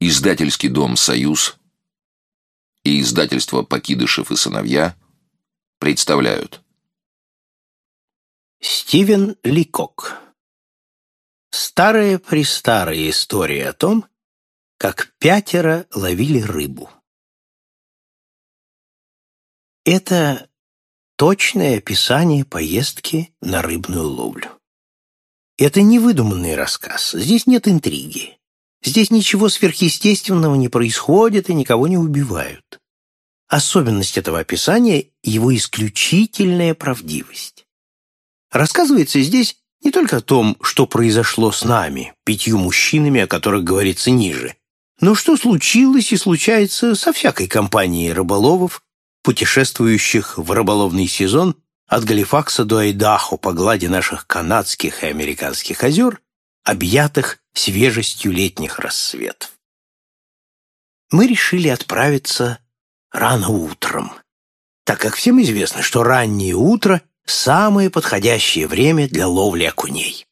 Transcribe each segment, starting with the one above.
Издательский дом «Союз» и издательство «Покидышев и сыновья» представляют. Стивен Ликок Старая-престарая история о том, как пятеро ловили рыбу. Это точное описание поездки на рыбную ловлю. Это не выдуманный рассказ, здесь нет интриги. Здесь ничего сверхъестественного не происходит и никого не убивают. Особенность этого описания — его исключительная правдивость. Рассказывается здесь не только о том, что произошло с нами, пятью мужчинами, о которых говорится ниже, но что случилось и случается со всякой компанией рыболовов, путешествующих в рыболовный сезон от Галифакса до Айдахо по глади наших канадских и американских озер, объятых свежестью летних рассветов. Мы решили отправиться рано утром, так как всем известно, что раннее утро – самое подходящее время для ловли окуней.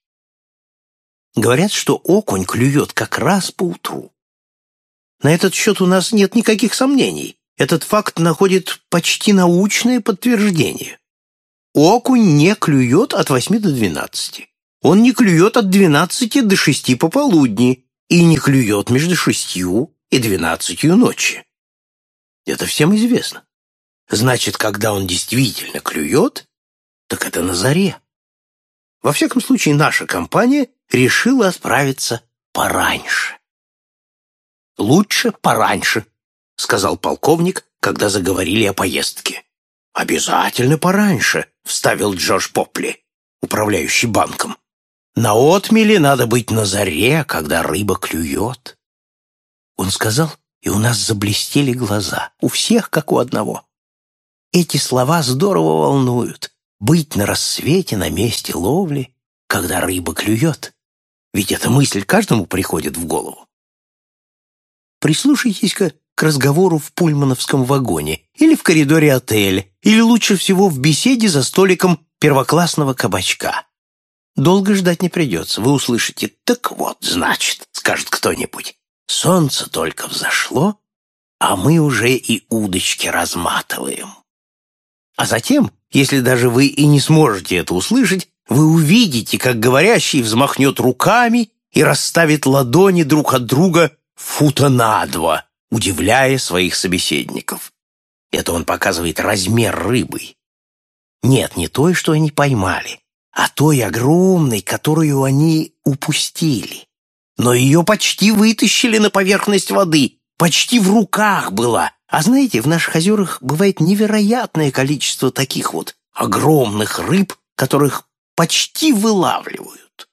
Говорят, что окунь клюет как раз по утру. На этот счет у нас нет никаких сомнений. Этот факт находит почти научное подтверждение. Окунь не клюет от 8 до 12. Он не клюет от 12 до 6 пополудни и не клюет между 6 и 12 ночи. Это всем известно. Значит, когда он действительно клюет, так это на заре. Во всяком случае, наша компания решила отправиться пораньше. «Лучше пораньше», — сказал полковник, когда заговорили о поездке. «Обязательно пораньше», — вставил Джордж Попли, управляющий банком. «На отмеле надо быть на заре, когда рыба клюет». Он сказал, и у нас заблестели глаза, у всех, как у одного. Эти слова здорово волнуют. Быть на рассвете на месте ловли, когда рыба клюет. Ведь эта мысль каждому приходит в голову. Прислушайтесь-ка к разговору в пульмановском вагоне или в коридоре отеля, или лучше всего в беседе за столиком первоклассного кабачка. Долго ждать не придется, вы услышите «так вот, значит», скажет кто-нибудь. Солнце только взошло, а мы уже и удочки разматываем. А затем, если даже вы и не сможете это услышать, вы увидите, как говорящий взмахнет руками и расставит ладони друг от друга фута на два, удивляя своих собеседников. Это он показывает размер рыбы. Нет, не той, что они поймали, а той огромной, которую они упустили. Но ее почти вытащили на поверхность воды, почти в руках была. А знаете, в наших озерах бывает невероятное количество таких вот огромных рыб, которых почти вылавливают.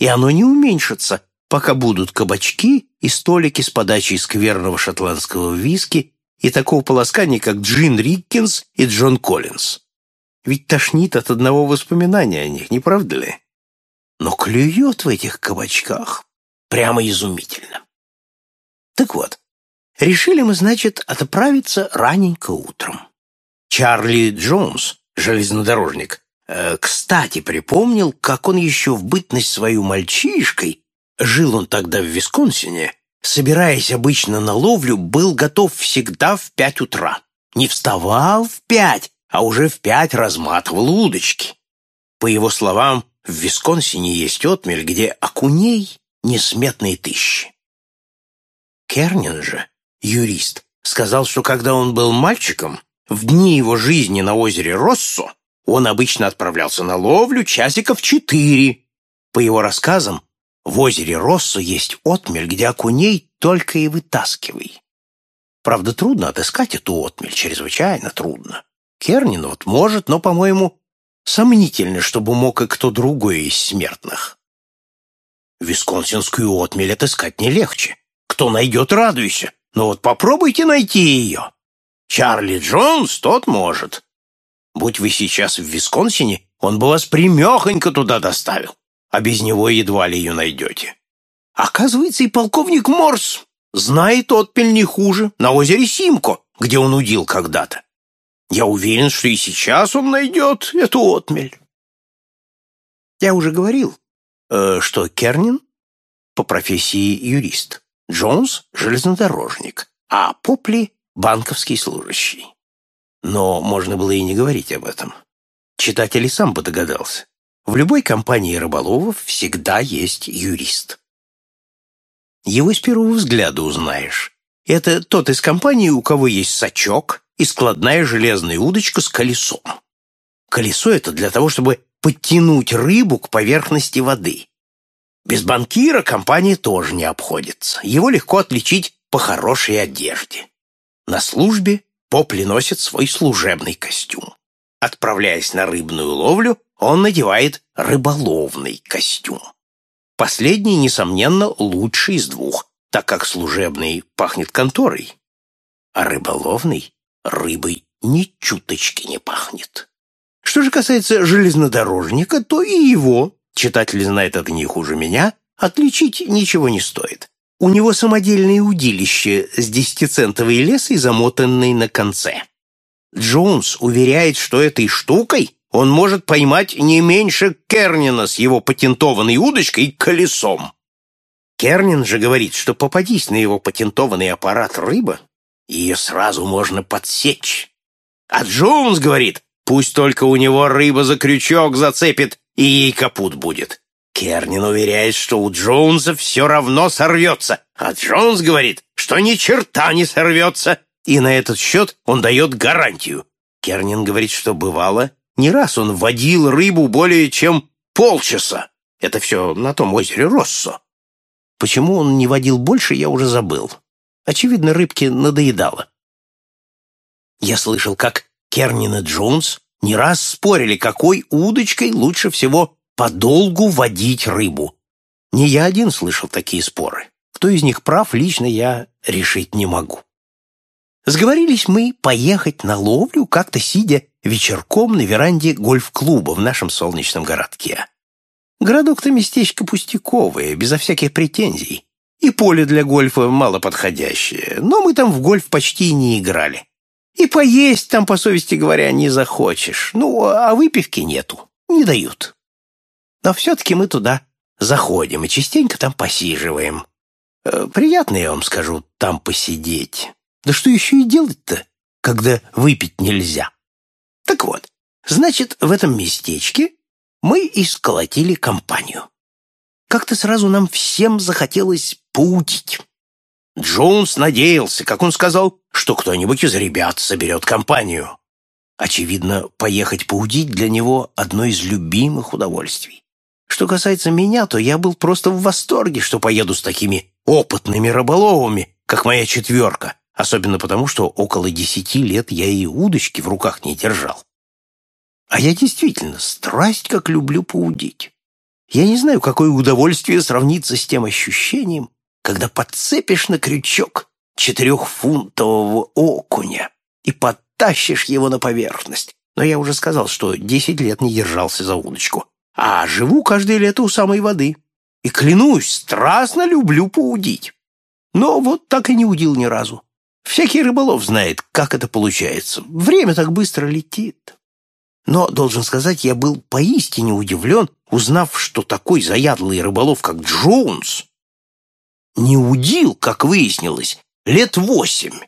И оно не уменьшится, пока будут кабачки и столики с подачей скверного шотландского виски и такого полоскания, как Джин Риккинс и Джон Коллинз. Ведь тошнит от одного воспоминания о них, не правда ли? Но клюет в этих кабачках прямо изумительно. Так вот, решили мы, значит, отправиться раненько утром. Чарли Джонс, железнодорожник, э, кстати, припомнил, как он еще в бытность свою мальчишкой Жил он тогда в Висконсине, собираясь обычно на ловлю, был готов всегда в пять утра. Не вставал в пять, а уже в пять разматывал удочки. По его словам, в Висконсине есть отмель, где окуней несметные тысячи. Кернин же, юрист, сказал, что когда он был мальчиком, в дни его жизни на озере Россо, он обычно отправлялся на ловлю часиков четыре. По его рассказам, в озере Россо есть отмель, где окуней только и вытаскивай. Правда, трудно отыскать эту отмель, чрезвычайно трудно. Кернин вот может, но, по-моему, сомнительно, чтобы мог и кто другой из смертных. Висконсинскую отмель отыскать не легче. Кто найдет, радуйся. Но вот попробуйте найти ее. Чарли Джонс тот может. Будь вы сейчас в Висконсине, он бы вас примехонько туда доставил а без него едва ли ее найдете. Оказывается, и полковник Морс знает отпель не хуже на озере Симко, где он удил когда-то. Я уверен, что и сейчас он найдет эту отмель. Я уже говорил, э, что Кернин по профессии юрист. Джонс — железнодорожник, а Попли — банковский служащий. Но можно было и не говорить об этом. Читатель и сам бы догадался. В любой компании рыболовов всегда есть юрист. Его с первого взгляда узнаешь. Это тот из компании, у кого есть сачок и складная железная удочка с колесом. Колесо это для того, чтобы подтянуть рыбу к поверхности воды. Без банкира компания тоже не обходится. Его легко отличить по хорошей одежде. На службе Попли носит свой служебный костюм. Отправляясь на рыбную ловлю, он надевает рыболовный костюм. Последний, несомненно, лучший из двух, так как служебный пахнет конторой, а рыболовный — рыбой ни чуточки не пахнет. Что же касается железнодорожника, то и его, читатель знает это не хуже меня, отличить ничего не стоит. У него самодельное удилище с десятицентовой лесой, замотанной на конце. Джонс уверяет, что этой штукой он может поймать не меньше Кернина с его патентованной удочкой и колесом. Кернин же говорит, что попадись на его патентованный аппарат рыба, ее сразу можно подсечь. А Джонс говорит, пусть только у него рыба за крючок зацепит, и ей капут будет. Кернин уверяет, что у Джонса все равно сорвется, а Джонс говорит, что ни черта не сорвется, и на этот счет он дает гарантию. Кернин говорит, что бывало, не раз он водил рыбу более чем полчаса. Это все на том озере Россо. Почему он не водил больше, я уже забыл. Очевидно, рыбке надоедало. Я слышал, как Кернин и Джонс не раз спорили, какой удочкой лучше всего подолгу водить рыбу. Не я один слышал такие споры. Кто из них прав, лично я решить не могу. Сговорились мы поехать на ловлю, как-то сидя вечерком на веранде гольф-клуба в нашем солнечном городке. Городок-то местечко пустяковое, безо всяких претензий. И поле для гольфа мало подходящее, но мы там в гольф почти не играли. И поесть там, по совести говоря, не захочешь. Ну, а выпивки нету, не дают. Но все-таки мы туда заходим и частенько там посиживаем. Э, приятно, я вам скажу, там посидеть. Да что еще и делать-то, когда выпить нельзя? Так вот, значит, в этом местечке мы и сколотили компанию. Как-то сразу нам всем захотелось поутить. Джонс надеялся, как он сказал, что кто-нибудь из ребят соберет компанию. Очевидно, поехать поудить для него одно из любимых удовольствий. Что касается меня, то я был просто в восторге, что поеду с такими опытными рыболовами, как моя четверка, особенно потому, что около десяти лет я и удочки в руках не держал. А я действительно страсть как люблю поудить. Я не знаю, какое удовольствие сравнится с тем ощущением, когда подцепишь на крючок четырехфунтового окуня и подтащишь его на поверхность. Но я уже сказал, что десять лет не держался за удочку, а живу каждое лето у самой воды. И, клянусь, страстно люблю поудить. Но вот так и не удил ни разу. Всякий рыболов знает, как это получается. Время так быстро летит. Но, должен сказать, я был поистине удивлен, узнав, что такой заядлый рыболов, как Джонс, не удил, как выяснилось, лет восемь.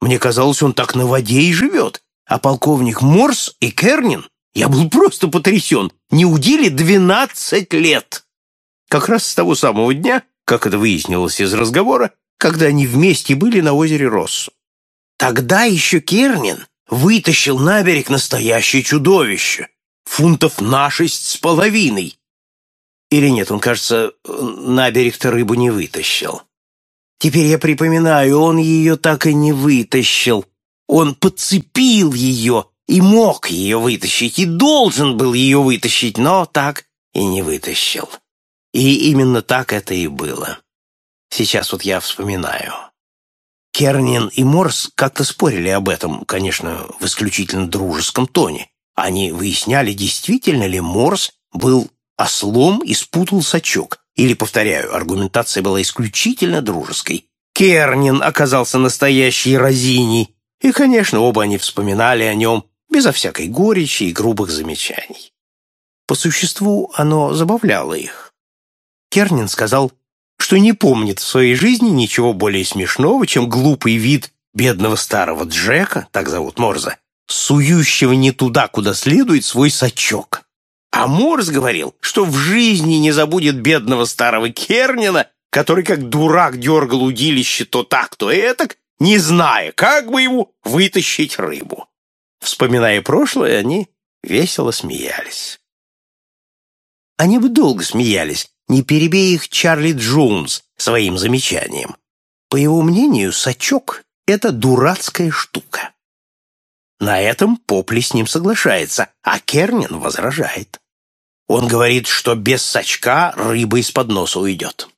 Мне казалось, он так на воде и живет, а полковник Морс и Кернин, я был просто потрясен, не удили двенадцать лет. Как раз с того самого дня, как это выяснилось из разговора, когда они вместе были на озере Россу. Тогда еще Кернин вытащил на берег настоящее чудовище, фунтов на шесть с половиной. Или нет, он, кажется, на берег-то рыбу не вытащил. Теперь я припоминаю, он ее так и не вытащил. Он подцепил ее и мог ее вытащить, и должен был ее вытащить, но так и не вытащил. И именно так это и было. Сейчас вот я вспоминаю. Кернин и Морс как-то спорили об этом, конечно, в исключительно дружеском тоне. Они выясняли, действительно ли Морс был ослом и спутал сачок. Или, повторяю, аргументация была исключительно дружеской. Кернин оказался настоящей разиней, и, конечно, оба они вспоминали о нем безо всякой горечи и грубых замечаний. По существу оно забавляло их. Кернин сказал, что не помнит в своей жизни ничего более смешного, чем глупый вид бедного старого Джека, так зовут Морза, сующего не туда, куда следует, свой сачок. А Морз говорил, что в жизни не забудет бедного старого Кернина, который как дурак дергал удилище то так, то этак, не зная, как бы ему вытащить рыбу. Вспоминая прошлое, они весело смеялись. Они бы долго смеялись, не перебей их Чарли Джонс своим замечанием. По его мнению, сачок — это дурацкая штука. На этом Попли с ним соглашается, а Кернин возражает. Он говорит, что без сачка рыба из-под носа уйдет.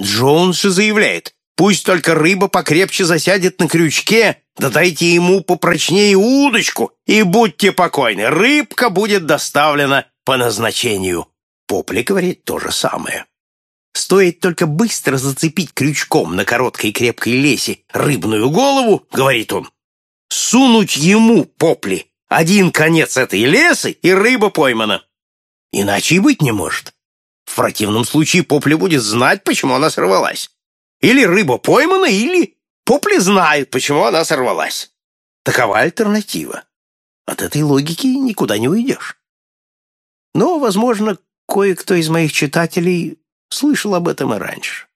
Джонс же заявляет, пусть только рыба покрепче засядет на крючке, да дайте ему попрочнее удочку, и будьте покойны, рыбка будет доставлена по назначению. Попли говорит то же самое. Стоит только быстро зацепить крючком на короткой крепкой лесе рыбную голову, говорит он, сунуть ему, Попли, один конец этой лесы, и рыба поймана. Иначе и быть не может. В противном случае Попли будет знать, почему она сорвалась. Или рыба поймана, или Попли знает, почему она сорвалась. Такова альтернатива. От этой логики никуда не уйдешь. Но, возможно, кое-кто из моих читателей слышал об этом и раньше.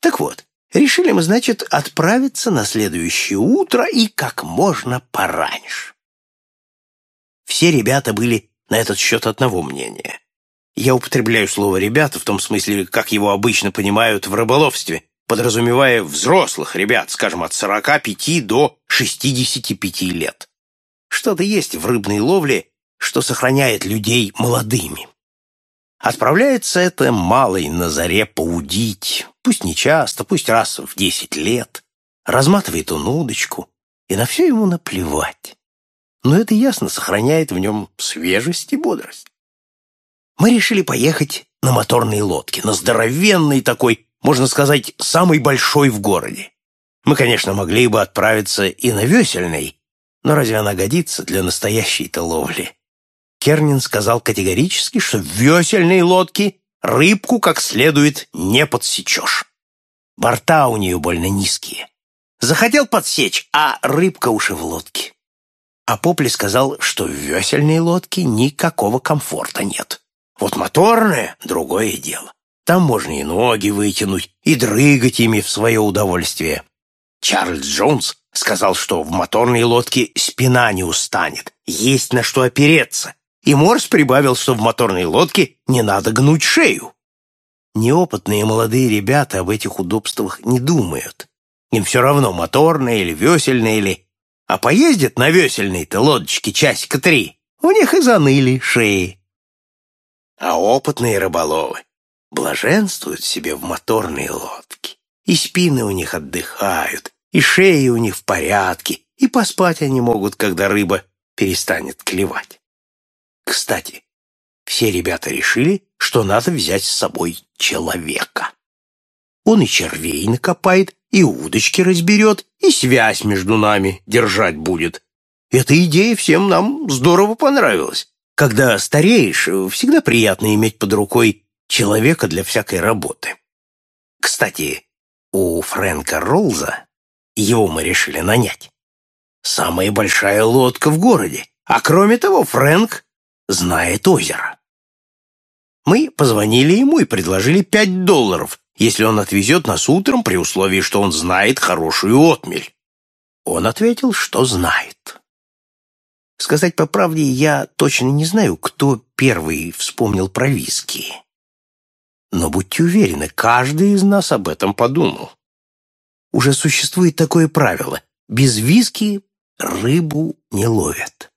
Так вот, решили мы, значит, отправиться на следующее утро и как можно пораньше. Все ребята были на этот счет одного мнения. Я употребляю слово «ребята» в том смысле, как его обычно понимают в рыболовстве, подразумевая взрослых ребят, скажем, от 45 до 65 лет. Что-то есть в рыбной ловле, что сохраняет людей молодыми. Отправляется это малый на заре поудить, пусть не часто, пусть раз в десять лет. Разматывает он удочку, и на все ему наплевать. Но это ясно сохраняет в нем свежесть и бодрость. Мы решили поехать на моторной лодке, на здоровенной такой, можно сказать, самой большой в городе. Мы, конечно, могли бы отправиться и на весельной, но разве она годится для настоящей-то ловли? Кернин сказал категорически, что в весельной лодке рыбку как следует не подсечешь. Борта у нее больно низкие. Захотел подсечь, а рыбка уж и в лодке. А Попли сказал, что в весельной лодке никакого комфорта нет. Вот моторная — другое дело. Там можно и ноги вытянуть, и дрыгать ими в свое удовольствие. Чарльз Джонс сказал, что в моторной лодке спина не устанет, есть на что опереться, и Морс прибавил, что в моторной лодке не надо гнуть шею. Неопытные молодые ребята об этих удобствах не думают. Им все равно, моторная или весельная или... А поездят на весельной-то лодочке часика три, у них и заныли шеи. А опытные рыболовы блаженствуют себе в моторной лодке. И спины у них отдыхают, и шеи у них в порядке, и поспать они могут, когда рыба перестанет клевать. Кстати, все ребята решили, что надо взять с собой человека. Он и червей накопает, и удочки разберет, и связь между нами держать будет. Эта идея всем нам здорово понравилась. Когда стареешь, всегда приятно иметь под рукой человека для всякой работы. Кстати, у Фрэнка Роллза, его мы решили нанять, самая большая лодка в городе, а кроме того Фрэнк знает озеро. Мы позвонили ему и предложили пять долларов, если он отвезет нас утром при условии, что он знает хорошую отмель. Он ответил, что знает. Сказать по правде, я точно не знаю, кто первый вспомнил про виски. Но будьте уверены, каждый из нас об этом подумал. Уже существует такое правило – без виски рыбу не ловят.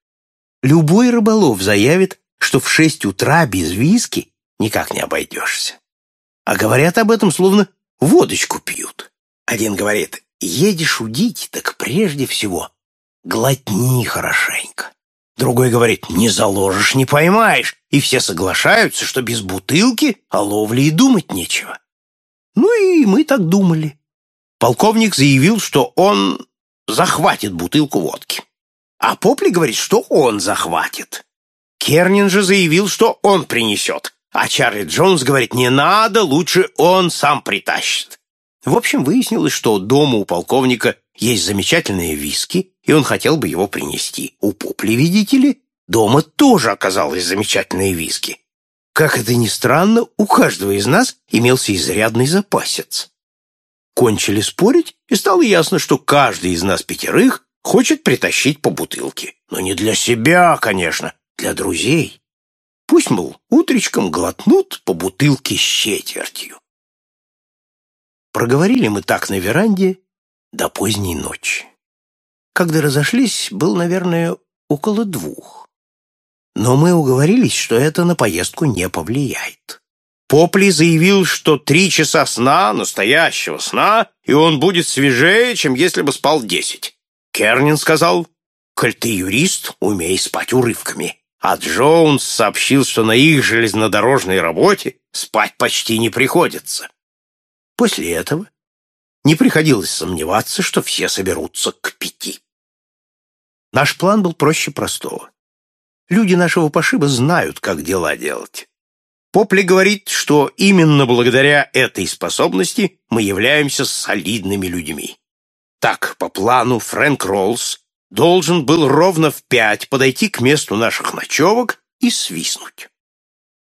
Любой рыболов заявит, что в шесть утра без виски никак не обойдешься. А говорят об этом, словно водочку пьют. Один говорит, едешь удить, так прежде всего глотни хорошенько. Другой говорит, не заложишь, не поймаешь. И все соглашаются, что без бутылки о ловле и думать нечего. Ну и мы так думали. Полковник заявил, что он захватит бутылку водки. А Попли говорит, что он захватит. Кернин же заявил, что он принесет, А Чарли Джонс говорит, не надо, лучше он сам притащит. В общем, выяснилось, что дома у полковника есть замечательные виски, и он хотел бы его принести. У Попли, видите ли, дома тоже оказалось замечательные виски. Как это ни странно, у каждого из нас имелся изрядный запасец. Кончили спорить, и стало ясно, что каждый из нас пятерых хочет притащить по бутылке. Но не для себя, конечно, для друзей. Пусть, мол, утречком глотнут по бутылке с четвертью. Проговорили мы так на веранде до поздней ночи. Когда разошлись, был, наверное, около двух. Но мы уговорились, что это на поездку не повлияет. Попли заявил, что три часа сна, настоящего сна, и он будет свежее, чем если бы спал десять. Кернин сказал, «Коль ты юрист, умей спать урывками». А Джонс сообщил, что на их железнодорожной работе спать почти не приходится. После этого не приходилось сомневаться, что все соберутся к пяти. Наш план был проще простого. Люди нашего пошиба знают, как дела делать. Попли говорит, что именно благодаря этой способности мы являемся солидными людьми. Так, по плану, Фрэнк Роллс должен был ровно в пять подойти к месту наших ночевок и свистнуть.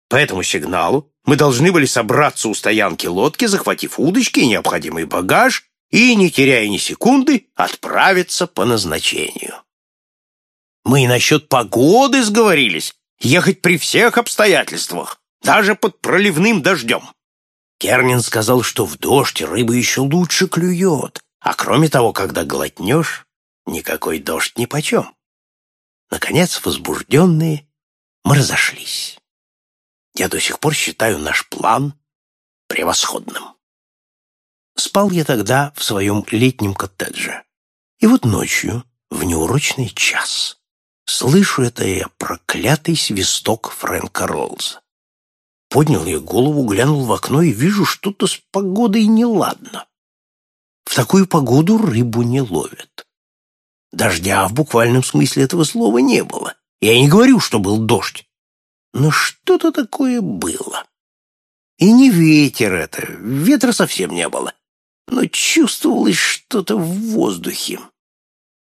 По этому сигналу мы должны были собраться у стоянки лодки, захватив удочки и необходимый багаж, и, не теряя ни секунды, отправиться по назначению. Мы и насчет погоды сговорились, ехать при всех обстоятельствах, даже под проливным дождем. Кернин сказал, что в дождь рыба еще лучше клюет, а кроме того, когда глотнешь, никакой дождь нипочем. Наконец, возбужденные, мы разошлись. Я до сих пор считаю наш план превосходным. Спал я тогда в своем летнем коттедже. И вот ночью, в неурочный час, слышу это я проклятый свисток Фрэнка Роллза. Поднял я голову, глянул в окно и вижу, что-то с погодой неладно. В такую погоду рыбу не ловят. Дождя в буквальном смысле этого слова не было. Я не говорю, что был дождь. Но что-то такое было. И не ветер это, ветра совсем не было. Но чувствовалось что-то в воздухе.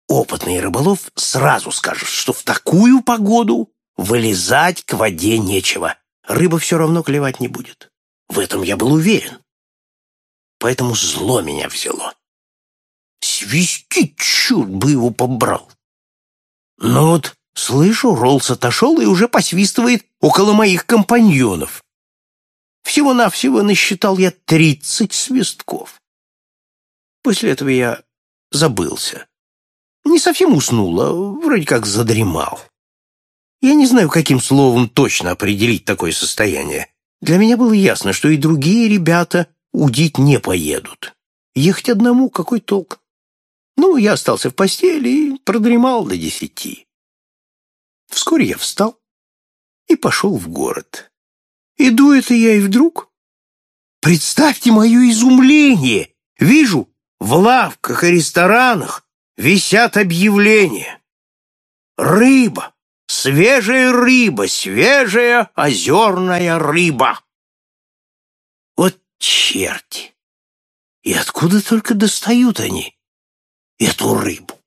Опытный рыболов сразу скажет, что в такую погоду вылезать к воде нечего. Рыба все равно клевать не будет. В этом я был уверен. Поэтому зло меня взяло. Свисти, черт бы его побрал. Но вот Слышу, Роллс отошел и уже посвистывает около моих компаньонов. Всего-навсего насчитал я тридцать свистков. После этого я забылся. Не совсем уснул, а вроде как задремал. Я не знаю, каким словом точно определить такое состояние. Для меня было ясно, что и другие ребята удить не поедут. Ехать одному какой толк? Ну, я остался в постели и продремал до десяти. Вскоре я встал и пошел в город. Иду это я и вдруг... Представьте мое изумление! Вижу, в лавках и ресторанах висят объявления. Рыба, свежая рыба, свежая озерная рыба. Черти! И откуда только достают они эту рыбу?